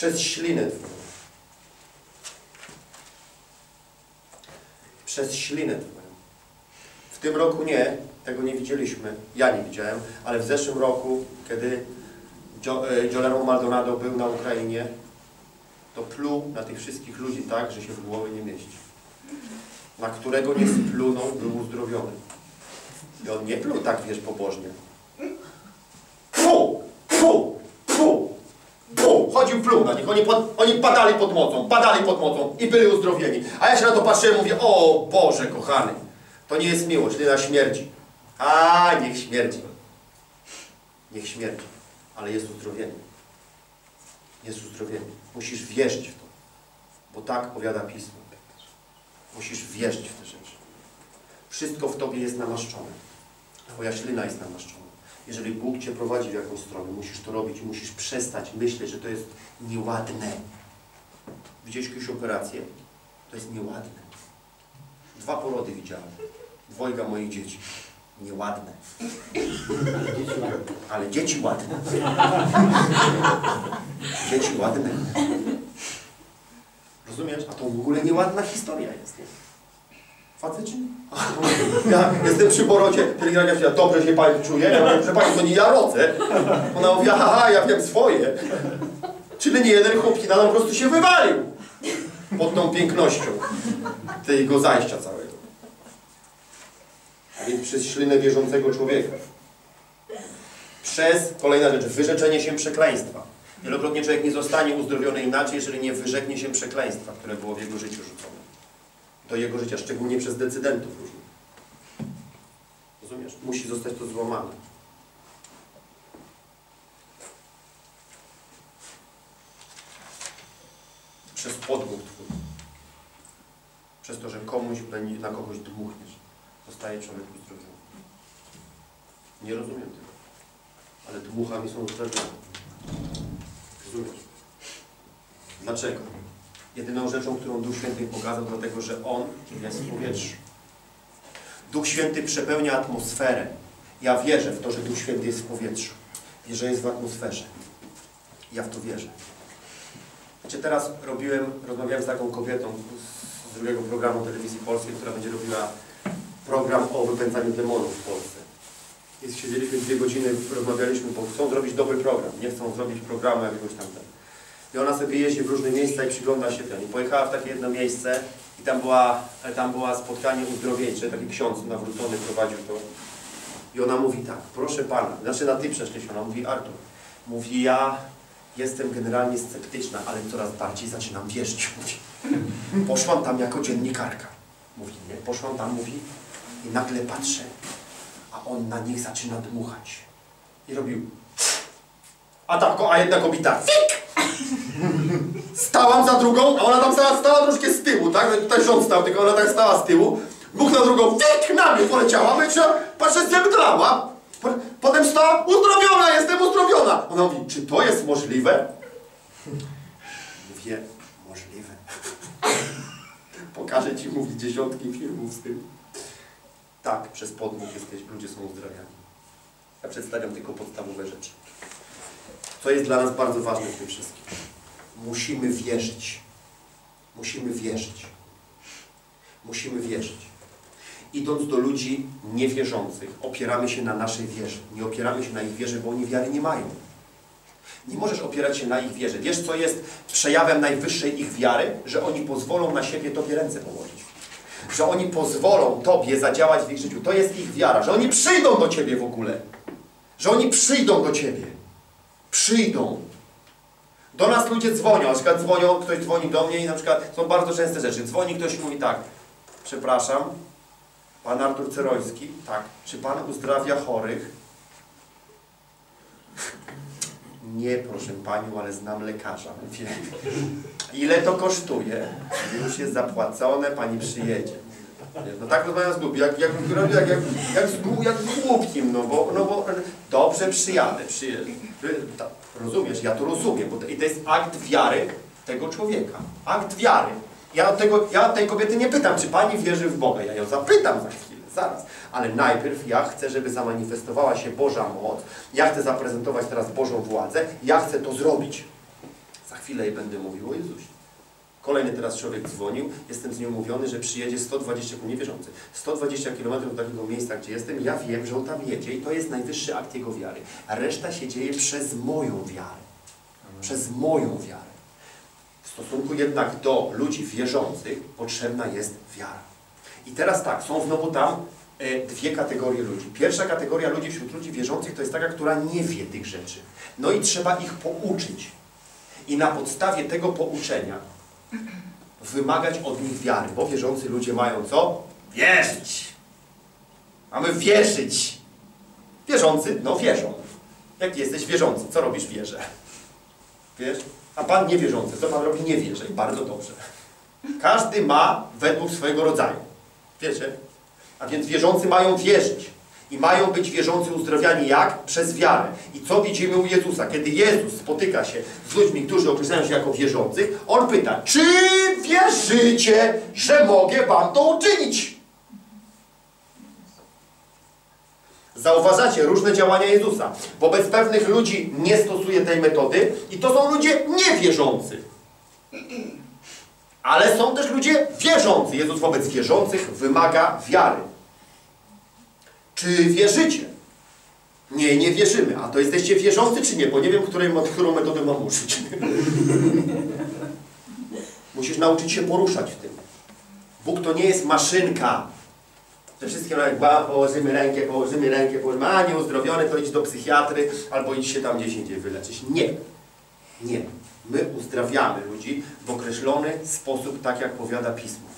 Przez ślinę Twoją. Przez ślinę Twoją. W tym roku nie, tego nie widzieliśmy, ja nie widziałem, ale w zeszłym roku, kiedy Gio- e, Maldonado był na Ukrainie, to pluł na tych wszystkich ludzi tak, że się w głowie nie mieści. Na którego nie splunął, był uzdrowiony. I on nie pluł tak, wiesz, pobożnie. Fu! Pluł na nich. Oni, pod, oni padali pod mocą, padali pod mocą i byli uzdrowieni. A ja się na to patrzyłem i mówię, o Boże kochany, to nie jest miłość, na śmierci. A, niech śmierdzi. Niech śmierdzi. Ale jest uzdrowienie. Jest uzdrowienie. Musisz wierzyć w to. Bo tak powiada Pismo. Musisz wierzyć w te rzeczy. Wszystko w Tobie jest namaszczone. Twoja ślina jest namaszczona. Jeżeli Bóg Cię prowadzi w jakąś stronę, musisz to robić musisz przestać myśleć, że to jest nieładne. Widziałeś jakąś operację? To jest nieładne. Dwa porody widziałem. Dwojga moich dzieci. Nieładne. Ale dzieci ładne. Dzieci ładne. Rozumiesz? A to w ogóle nieładna historia jest. Nie? Nie? Ja jestem przy porodzie, pielęgniarka powiedziała, dobrze się pani czuje? Ja mówię, proszę pani, to nie ja rodzę. Ona mówi, aha, ja wiem swoje. Czyli nie jeden chłopina po prostu się wywalił pod tą pięknością tego zajścia całego. A więc przez ślinę wierzącego człowieka. Przez, kolejna rzecz, wyrzeczenie się przekleństwa. Wielokrotnie człowiek nie zostanie uzdrowiony inaczej, jeżeli nie wyrzeknie się przekleństwa, które było w jego życiu rzucone. Do jego życia, szczególnie przez decydentów. Rozumiesz? Musi zostać to złamane. Przez podmuch twój. Przez to, że komuś na kogoś dmuchniesz. Zostaje człowiek uzdrowiony. Nie rozumiem tego. Ale dmuchami są uzdrowione. Rozumiesz? Dlaczego? Jedyną rzeczą, którą Duch Święty pokazał, dlatego że On jest w powietrzu. Duch Święty przepełnia atmosferę. Ja wierzę w to, że Duch Święty jest w powietrzu. Wierzę, jest w atmosferze. Ja w to wierzę. Wiecie, teraz robiłem, rozmawiałem z taką kobietą z drugiego programu telewizji polskiej, która będzie robiła program o wypędzaniu demonów w Polsce. Jest, siedzieliśmy dwie godziny, rozmawialiśmy, bo chcą zrobić dobry program, nie chcą zrobić programu jakiegoś tam. I ona sobie jeździ w różne miejsca i przygląda się temu. I pojechała w takie jedno miejsce i tam była, tam była spotkanie uzdrowieńcze, taki ksiądz nawrócony prowadził to. I ona mówi tak, proszę Pana, znaczy na Ty przeszliśmy, ona mówi Artur, mówi ja jestem generalnie sceptyczna, ale coraz bardziej zaczynam wierzyć, mówi. Poszłam tam jako dziennikarka, mówi, nie, poszłam tam, mówi i nagle patrzę, a on na nich zaczyna dmuchać. I robił a, ta, a jedna kobieta fik! Stałam za drugą, a ona tam stała, stała troszkę z tyłu, tak? Tutaj rząd stał, tylko ona tak stała z tyłu. Dmuch na drugą, fik! Na mnie poleciała, myślę, patrzę, zemdlała. Po- Potem stała, uzdrowiona, jestem uzdrowiona. Ona mówi, czy to jest możliwe? Mówię, możliwe. Pokażę Ci, mówi, dziesiątki filmów z tym. Tak, przez podmuch jesteś, ludzie są uzdrawiani. Ja przedstawiam tylko podstawowe rzeczy. Co jest dla nas bardzo ważne w tym wszystkim? Musimy wierzyć. Musimy wierzyć. Musimy wierzyć. Idąc do ludzi niewierzących, opieramy się na naszej wierze. Nie opieramy się na ich wierze, bo oni wiary nie mają. Nie możesz opierać się na ich wierze. Wiesz, co jest przejawem najwyższej ich wiary? Że oni pozwolą na siebie Tobie ręce położyć. Że oni pozwolą Tobie zadziałać w ich życiu. To jest ich wiara. Że oni przyjdą do Ciebie w ogóle. Że oni przyjdą do Ciebie. Przyjdą. Do nas ludzie dzwonią. Na przykład dzwonią, ktoś dzwoni do mnie i na przykład są bardzo częste rzeczy. Dzwoni ktoś i mówi tak. Przepraszam, Pan Artur Ceroński. Tak. Czy Pan uzdrawia chorych? Nie, proszę Panią, ale znam lekarza. Ile to kosztuje? Już jest zapłacone, Pani przyjedzie. No tak rozmawiam z głupim, jak, jak, jak, jak, jak, z, jak z no bo, no bo dobrze przyjadę, przyjedę. Ta- Rozumiesz, ja to rozumiem, bo to, i to jest akt wiary tego człowieka. Akt wiary. Ja, tego, ja tej kobiety nie pytam, czy pani wierzy w Boga. Ja ją zapytam za chwilę, zaraz. Ale najpierw ja chcę, żeby zamanifestowała się Boża moc. Ja chcę zaprezentować teraz Bożą władzę. Ja chcę to zrobić. Za chwilę i będę mówił o Jezusie. Kolejny teraz człowiek dzwonił, jestem z nim umówiony, że przyjedzie 120 km, niewierzący, 120 km do takiego miejsca, gdzie jestem, ja wiem, że on tam jedzie i to jest najwyższy akt jego wiary. A reszta się dzieje przez moją wiarę. Przez moją wiarę. W stosunku jednak do ludzi wierzących potrzebna jest wiara. I teraz tak, są znowu tam e, dwie kategorie ludzi. Pierwsza kategoria ludzi wśród ludzi wierzących to jest taka, która nie wie tych rzeczy. No i trzeba ich pouczyć. I na podstawie tego pouczenia wymagać od nich wiary, bo wierzący ludzie mają co? Wierzyć. Mamy wierzyć. Wierzący, no wierzą. Jak jesteś wierzący, co robisz wierze? Wiesz? A Pan niewierzący, co Pan robi? Nie wierzy. I bardzo dobrze. Każdy ma według swojego rodzaju. Wiecie? A więc wierzący mają wierzyć. I mają być wierzący uzdrawiani jak? Przez wiarę. I co widzimy u Jezusa? Kiedy Jezus spotyka się z ludźmi, którzy określają się jako wierzących, On pyta, czy wierzycie, że mogę Wam to uczynić? Zauważacie różne działania Jezusa. Wobec pewnych ludzi nie stosuje tej metody i to są ludzie niewierzący. Ale są też ludzie wierzący. Jezus wobec wierzących wymaga wiary. Czy wierzycie? Nie, nie wierzymy. A to jesteście wierzący czy nie? Bo nie wiem, której, którą metodę mam użyć. Musisz nauczyć się poruszać w tym. Bóg to nie jest maszynka. Że wszystkim jak położymy rękę, położymy rękę, położymy, a nie uzdrowiony, to idź do psychiatry albo idź się tam gdzieś indziej wyleczyć. Nie. Nie. My uzdrawiamy ludzi w określony sposób, tak jak powiada Pismo.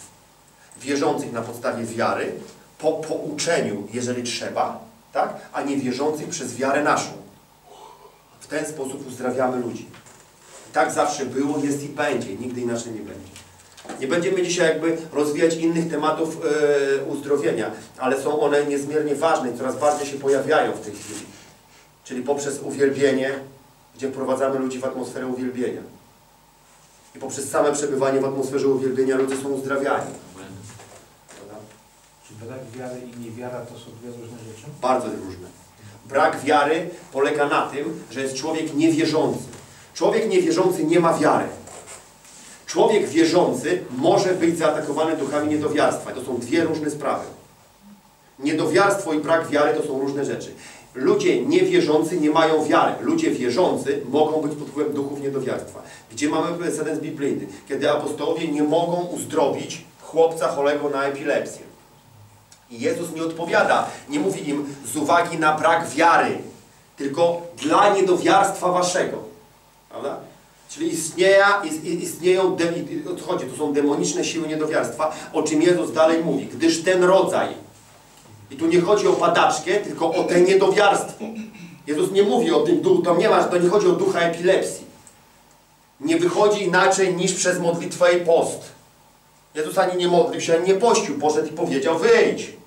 Wierzących na podstawie wiary, po pouczeniu, jeżeli trzeba, tak? a nie wierzących przez wiarę naszą. W ten sposób uzdrawiamy ludzi. Tak zawsze było, jest i będzie. Nigdy inaczej nie będzie. Nie będziemy dzisiaj jakby rozwijać innych tematów e, uzdrowienia, ale są one niezmiernie ważne i coraz bardziej się pojawiają w tej chwili. Czyli poprzez uwielbienie, gdzie wprowadzamy ludzi w atmosferę uwielbienia. I poprzez same przebywanie w atmosferze uwielbienia ludzie są uzdrawiani. Brak wiary i niewiara to są dwie różne rzeczy? Bardzo różne. Brak wiary polega na tym, że jest człowiek niewierzący. Człowiek niewierzący nie ma wiary. Człowiek wierzący może być zaatakowany duchami niedowiarstwa. To są dwie różne sprawy. Niedowiarstwo i brak wiary to są różne rzeczy. Ludzie niewierzący nie mają wiary. Ludzie wierzący mogą być pod wpływem duchów niedowiarstwa. Gdzie mamy precedens biblijny? Kiedy apostołowie nie mogą uzdrowić chłopca chorego na epilepsję. I Jezus nie odpowiada, nie mówi im z uwagi na brak wiary, tylko dla niedowiarstwa waszego. Prawda? Czyli istnieją, odchodzi, to są demoniczne siły niedowiarstwa, o czym Jezus dalej mówi. Gdyż ten rodzaj, i tu nie chodzi o padaczkę, tylko o te niedowiarstwo. Jezus nie mówi o tym duchu, to nie ma, to nie chodzi o ducha epilepsji. Nie wychodzi inaczej niż przez modlitwę i post. Jezus ani nie modlił się, ani nie pościł, poszedł i powiedział wyjdź.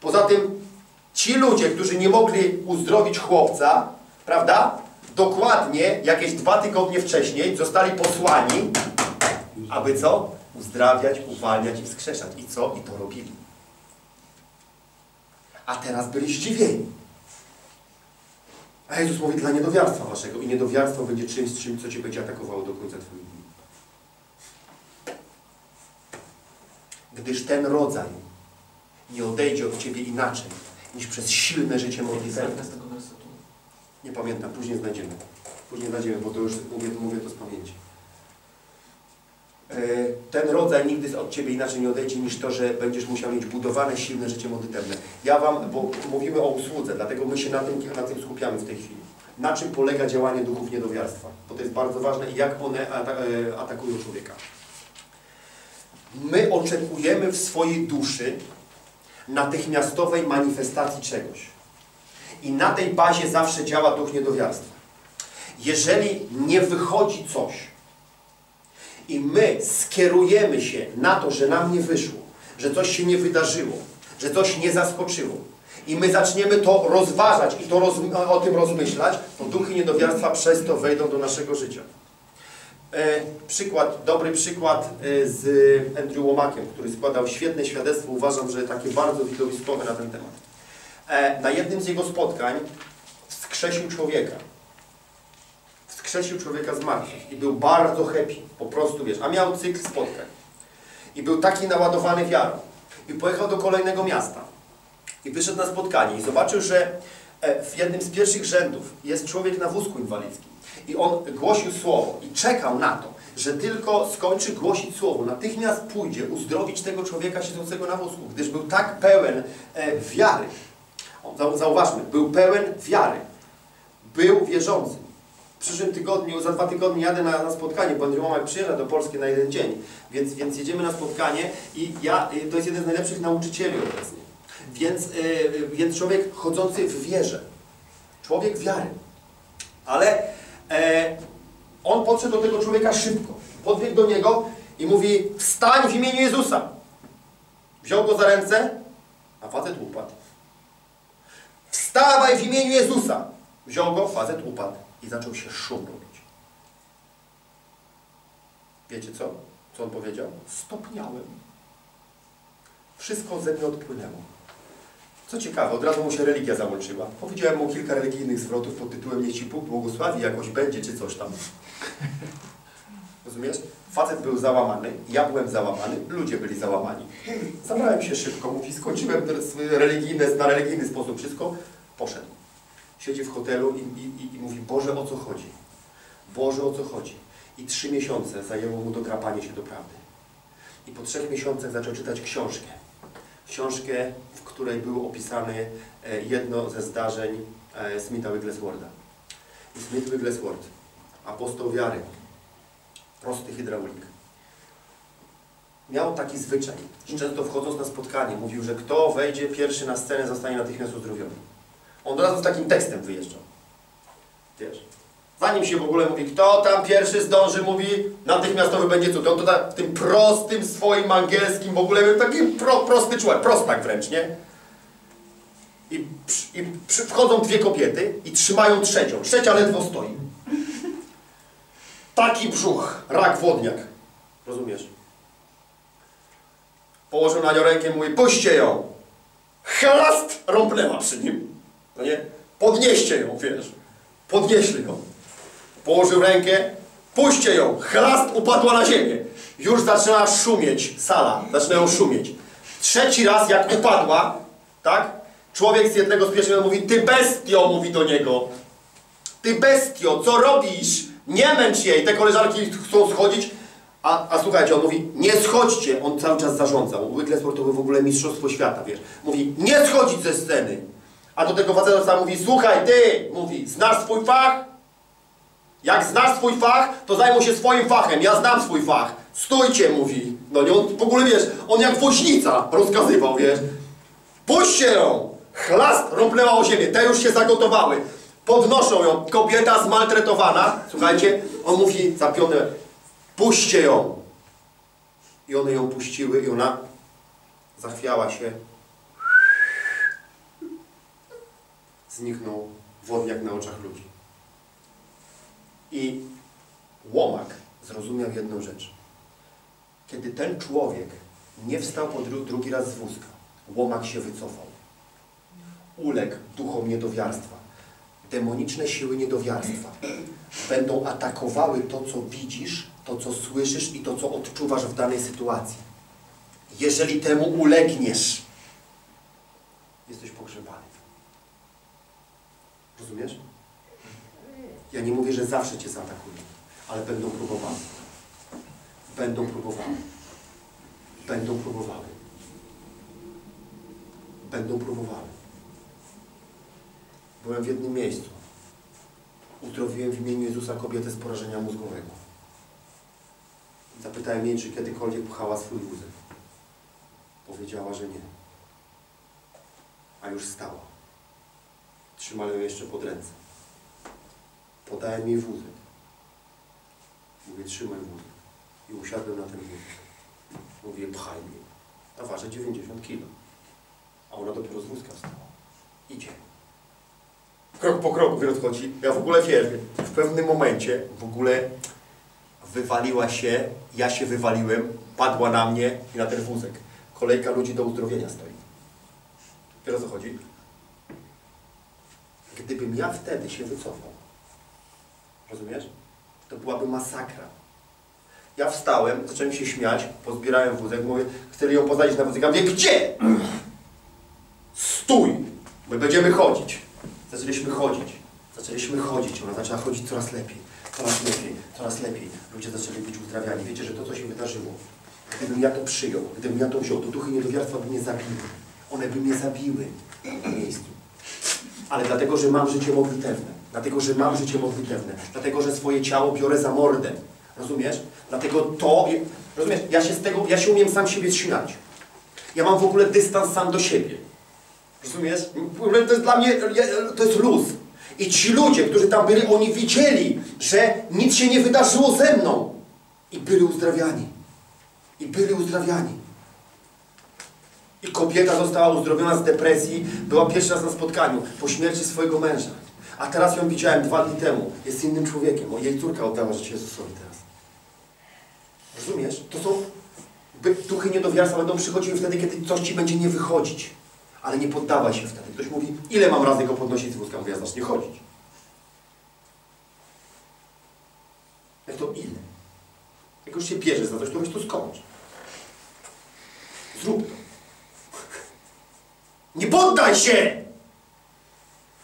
Poza tym ci ludzie, którzy nie mogli uzdrowić chłopca, prawda? Dokładnie jakieś dwa tygodnie wcześniej zostali posłani, aby co? Uzdrawiać, uwalniać i wskrzeszać. I co? I to robili. A teraz byli zdziwieni. A Jezus mówi dla niedowiarstwa waszego i niedowiarstwo będzie czymś, czym, co Cię będzie atakowało do końca Twoich dni. Gdyż ten rodzaj nie odejdzie od Ciebie inaczej niż przez silne życie modlitewne. Nie pamiętam, później znajdziemy. Później znajdziemy, bo to już mówię, mówię to z pamięci. E, Ten rodzaj nigdy od Ciebie inaczej nie odejdzie niż to, że będziesz musiał mieć budowane, silne życie modlitewne. Ja Wam, bo mówimy o usłudze, dlatego my się na tym, na tym skupiamy w tej chwili. Na czym polega działanie duchów niedowiarstwa? Bo to jest bardzo ważne i jak one e, atakują człowieka. My oczekujemy w swojej duszy natychmiastowej manifestacji czegoś. I na tej bazie zawsze działa duch niedowiarstwa. Jeżeli nie wychodzi coś i my skierujemy się na to, że nam nie wyszło, że coś się nie wydarzyło, że coś nie zaskoczyło i my zaczniemy to rozważać i to roz, o tym rozmyślać, to duchy niedowiarstwa przez to wejdą do naszego życia. E, przykład, dobry przykład e, z Andrew Łomakiem, który składał świetne świadectwo, uważam, że takie bardzo widowiskowe na ten temat. E, na jednym z jego spotkań wskrzesił człowieka. skrzesił człowieka z martwych i był bardzo happy, po prostu wiesz, a miał cykl spotkań. I był taki naładowany wiarą. I pojechał do kolejnego miasta. I wyszedł na spotkanie i zobaczył, że w jednym z pierwszych rzędów jest człowiek na wózku inwalidzkim. I on głosił słowo i czekał na to, że tylko skończy głosić słowo, natychmiast pójdzie uzdrowić tego człowieka siedzącego na wózku, gdyż był tak pełen e, wiary. Zauważmy, był pełen wiary. Był wierzący. W przyszłym tygodniu, za dwa tygodnie jadę na, na spotkanie, bo Andrzej Łomak przyjeżdża do Polski na jeden dzień, więc, więc jedziemy na spotkanie i ja, y, to jest jeden z najlepszych nauczycieli obecnie. Więc, y, więc człowiek chodzący w wierze. Człowiek wiary. Ale e, on podszedł do tego człowieka szybko. Podbiegł do niego i mówi, wstań w imieniu Jezusa. Wziął go za ręce, a facet upadł. Wstawaj w imieniu Jezusa. Wziął go, facet upadł i zaczął się szum robić. Wiecie co? Co on powiedział? Stopniałem. Wszystko ze mnie odpłynęło. Co ciekawe, od razu mu się religia załączyła. Powiedziałem mu kilka religijnych zwrotów pod tytułem Niech Ci Bóg błogosławi, jakoś będzie, czy coś tam. Rozumiesz? Facet był załamany, ja byłem załamany, ludzie byli załamani. Zabrałem się szybko, mówi, skończyłem religijne, na religijny sposób wszystko, poszedł. Siedzi w hotelu i, i, i, mówi, Boże, o co chodzi? Boże, o co chodzi? I trzy miesiące zajęło mu dokrapanie się do prawdy. I po trzech miesiącach zaczął czytać książkę. Książkę, w której był opisany e, jedno ze zdarzeń e, Smitha Wigglesworda. Smith Wigglesworth, apostoł wiary, prosty hydraulik, miał taki zwyczaj, że często wchodząc na spotkanie mówił, że kto wejdzie pierwszy na scenę zostanie natychmiast uzdrowiony. On od razu z takim tekstem wyjeżdżał. Wiesz. Zanim się w ogóle mówi, kto tam pierwszy zdąży, mówi, natychmiastowy będzie cud. On to tak, w tym prostym swoim angielskim, w ogóle był taki pro, prosty człowiek, prostak wręcz, nie? I, i przy, wchodzą dwie kobiety i trzymają trzecią. Trzecia ledwo stoi. Taki brzuch, rak wodniak. Rozumiesz? Położył na nią rękę i mówi, puśćcie ją. Chlast rąbnęła przy nim. No nie? Podnieście ją, wiesz. Podnieśli ją. Położył rękę, puśćcie ją. Chlast upadła na ziemię. Już zaczyna szumieć sala. Zaczyna ją szumieć. Trzeci raz jak upadła, tak? Człowiek z jednego z pierwszych mówi, ty bestio, mówi do niego. Ty bestio, co robisz? Nie męcz jej. Te koleżanki chcą schodzić. A, a słuchajcie, on mówi, nie schodźcie. On cały czas zarządzał. To był w ogóle mistrzostwo świata, wiesz. Mówi, nie schodzić ze sceny. A do tego faceta mówi, słuchaj, ty, mówi, znasz swój fach? Jak znasz swój fach, to zajmuj się swoim fachem. Ja znam swój fach. Stójcie, mówi. No nie, on w ogóle, wiesz, on jak woźnica rozkazywał, wiesz. Puśćcie ją! Chlast rąbnęła o ziemię. Te już się zagotowały. Podnoszą ją. Kobieta zmaltretowana. Słuchajcie, on mówi zapione, puśćcie ją. I one ją puściły i ona zachwiała się. Zniknął wodniak na oczach ludzi. I łomak zrozumiał jedną rzecz. Kiedy ten człowiek nie wstał po dru drugi raz z wózka, łomak się wycofał. Uległ duchom niedowiarstwa. Demoniczne siły niedowiarstwa będą atakowały to, co widzisz, to, co słyszysz i to, co odczuwasz w danej sytuacji. Jeżeli temu ulegniesz, jesteś pogrzebany. Rozumiesz? Ja nie mówię, że zawsze Cię zaatakują, ale będą próbowały. Będą próbowały. Będą próbowały. Będą próbowały. Byłem w jednym miejscu. Uzdrowiłem w imieniu Jezusa kobietę z porażenia mózgowego. Zapytałem jej, czy kiedykolwiek pchała swój wózek. Powiedziała, że nie. A już stała. Trzymałem ją jeszcze pod ręce. Podałem jej wózek. Mówię, trzymaj wózek. I usiadłem na ten wózek. Mówię, pchaj mnie. A waży 90 kg. A ona dopiero z wózka wstała. Idzie. Krok po kroku rozchodzi. Ja w ogóle wiesz, w pewnym momencie w ogóle wywaliła się, ja się wywaliłem, padła na mnie i na ten wózek. Kolejka ludzi do uzdrowienia stoi. Wiesz o chodzi? Gdybym ja wtedy się wycofał, Rozumiesz? To byłaby masakra. Ja wstałem, zacząłem się śmiać, pozbierałem wózek, mówię, chcę ją poznać na wózek. Ja mówię, gdzie? Stój! My będziemy chodzić. Zaczęliśmy chodzić. Zaczęliśmy chodzić. Ona zaczęła chodzić coraz lepiej. Coraz lepiej. Coraz lepiej. Ludzie zaczęli być uzdrawiani. Wiecie, że to, co się wydarzyło, gdybym ja to przyjął, gdybym ja to wziął, to duchy niedowiarstwa by mnie zabiły. One by mnie zabiły na miejscu. Ale dlatego, że mam życie modlitewne. Dlatego, że mam życie modlitewne. Dlatego, że swoje ciało biorę za mordę. Rozumiesz? Dlatego to... Rozumiesz? Ja się z tego... Ja się umiem sam siebie śmiać. Ja mam w ogóle dystans sam do siebie. Rozumiesz? To jest dla mnie... To jest luz. I ci ludzie, którzy tam byli, oni widzieli, że nic się nie wydarzyło ze mną. I byli uzdrawiani. I byli uzdrawiani. I kobieta została uzdrowiona z depresji, była pierwszy raz na spotkaniu po śmierci swojego męża. A teraz ją widziałem dwa dni temu. Jest innym człowiekiem. O, jej córka oddała życie Jezusowi teraz. Rozumiesz? To są... Duchy niedowiarstwa będą przychodziły wtedy, kiedy coś ci będzie nie wychodzić. Ale nie poddawaj się wtedy. Ktoś mówi, ile mam razy go podnosić z wózka? Mówię, ja zacznie chodzić. Jak to ile? Jak już się bierzesz za coś, to weź to skończ. Zrób to. Nie poddaj się!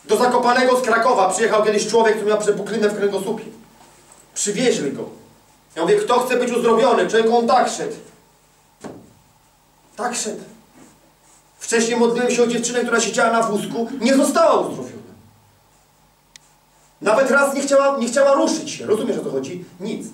Do Zakopanego z Krakowa przyjechał kiedyś człowiek, który miał przepuklinę w kręgosłupie. Przywieźli go. Ja mówię, kto chce być uzdrowiony? Człowiek on tak szedł. Tak szedł. Wcześniej modliłem się o dziewczynę, która siedziała na wózku, nie została uzdrowiona. Nawet raz nie chciała, nie chciała ruszyć się. Rozumiesz o co chodzi? Nic.